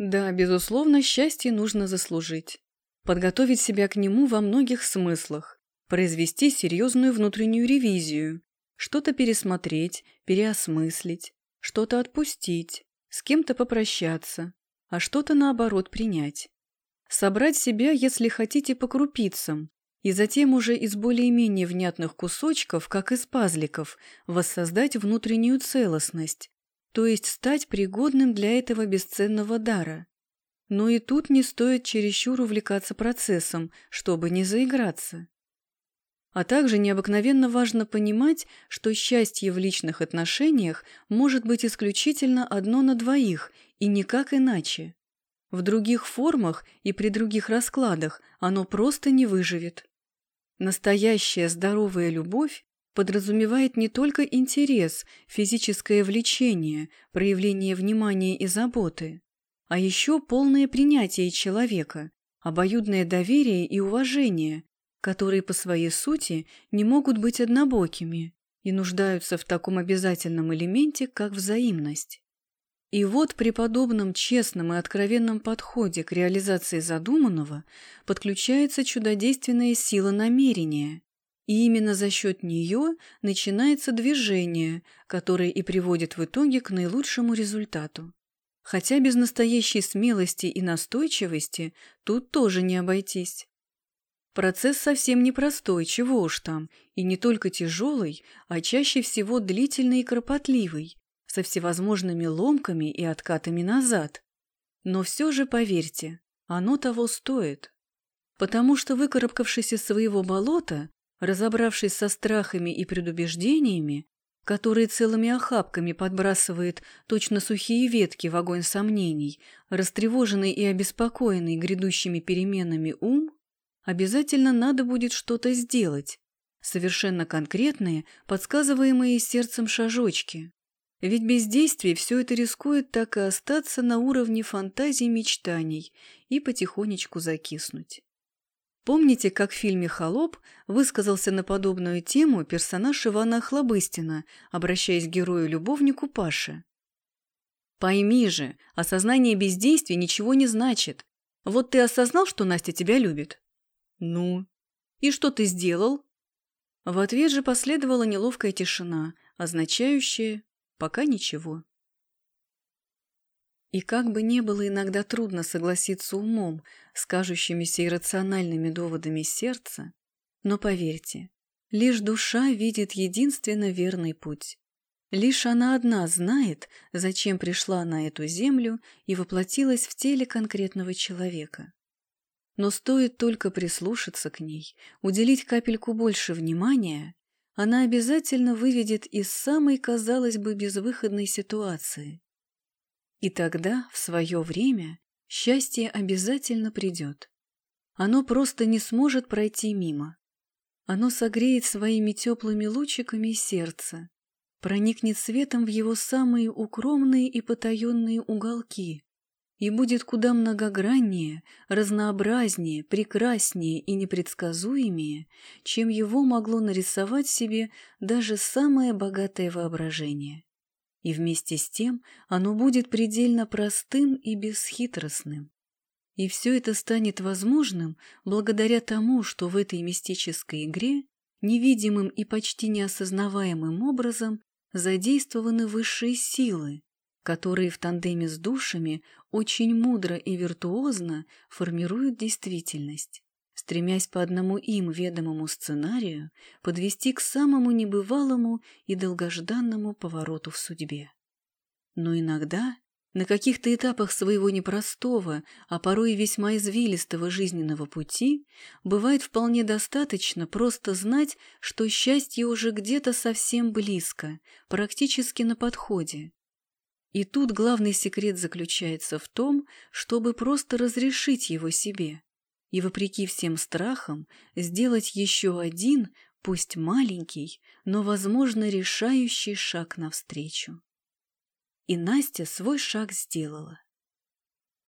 Да, безусловно, счастье нужно заслужить. Подготовить себя к нему во многих смыслах, произвести серьезную внутреннюю ревизию, что-то пересмотреть, переосмыслить, что-то отпустить, с кем-то попрощаться, а что-то наоборот принять. Собрать себя, если хотите, по крупицам, и затем уже из более-менее внятных кусочков, как из пазликов, воссоздать внутреннюю целостность, то есть стать пригодным для этого бесценного дара. Но и тут не стоит чересчур увлекаться процессом, чтобы не заиграться. А также необыкновенно важно понимать, что счастье в личных отношениях может быть исключительно одно на двоих и никак иначе. В других формах и при других раскладах оно просто не выживет. Настоящая здоровая любовь подразумевает не только интерес, физическое влечение, проявление внимания и заботы, а еще полное принятие человека, обоюдное доверие и уважение, которые по своей сути не могут быть однобокими и нуждаются в таком обязательном элементе, как взаимность. И вот при подобном честном и откровенном подходе к реализации задуманного подключается чудодейственная сила намерения, и именно за счет нее начинается движение, которое и приводит в итоге к наилучшему результату. Хотя без настоящей смелости и настойчивости тут тоже не обойтись. Процесс совсем непростой, чего уж там, и не только тяжелый, а чаще всего длительный и кропотливый, со всевозможными ломками и откатами назад. Но все же, поверьте, оно того стоит. Потому что, выкарабкавшись из своего болота, разобравшись со страхами и предубеждениями, которые целыми охапками подбрасывает точно сухие ветки в огонь сомнений, растревоженный и обеспокоенный грядущими переменами ум, обязательно надо будет что-то сделать, совершенно конкретные, подсказываемые сердцем шажочки. Ведь без действий все это рискует так и остаться на уровне фантазий мечтаний и потихонечку закиснуть. Помните, как в фильме «Холоп» высказался на подобную тему персонаж Ивана Хлобыстина, обращаясь к герою-любовнику Паше? «Пойми же, осознание бездействия ничего не значит. Вот ты осознал, что Настя тебя любит?» «Ну? И что ты сделал?» В ответ же последовала неловкая тишина, означающая Пока ничего. И как бы не было иногда трудно согласиться умом с кажущимися иррациональными доводами сердца, но поверьте, лишь душа видит единственно верный путь. Лишь она одна знает, зачем пришла на эту землю и воплотилась в теле конкретного человека. Но стоит только прислушаться к ней, уделить капельку больше внимания, она обязательно выведет из самой, казалось бы, безвыходной ситуации. И тогда, в свое время, счастье обязательно придет. Оно просто не сможет пройти мимо. Оно согреет своими теплыми лучиками сердце, проникнет светом в его самые укромные и потаенные уголки, и будет куда многограннее, разнообразнее, прекраснее и непредсказуемее, чем его могло нарисовать себе даже самое богатое воображение. И вместе с тем оно будет предельно простым и бесхитростным. И все это станет возможным благодаря тому, что в этой мистической игре невидимым и почти неосознаваемым образом задействованы высшие силы, которые в тандеме с душами очень мудро и виртуозно формируют действительность, стремясь по одному им ведомому сценарию подвести к самому небывалому и долгожданному повороту в судьбе. Но иногда на каких-то этапах своего непростого, а порой весьма извилистого жизненного пути бывает вполне достаточно просто знать, что счастье уже где-то совсем близко, практически на подходе, и тут главный секрет заключается в том, чтобы просто разрешить его себе и, вопреки всем страхам, сделать еще один, пусть маленький, но, возможно, решающий шаг навстречу. И Настя свой шаг сделала.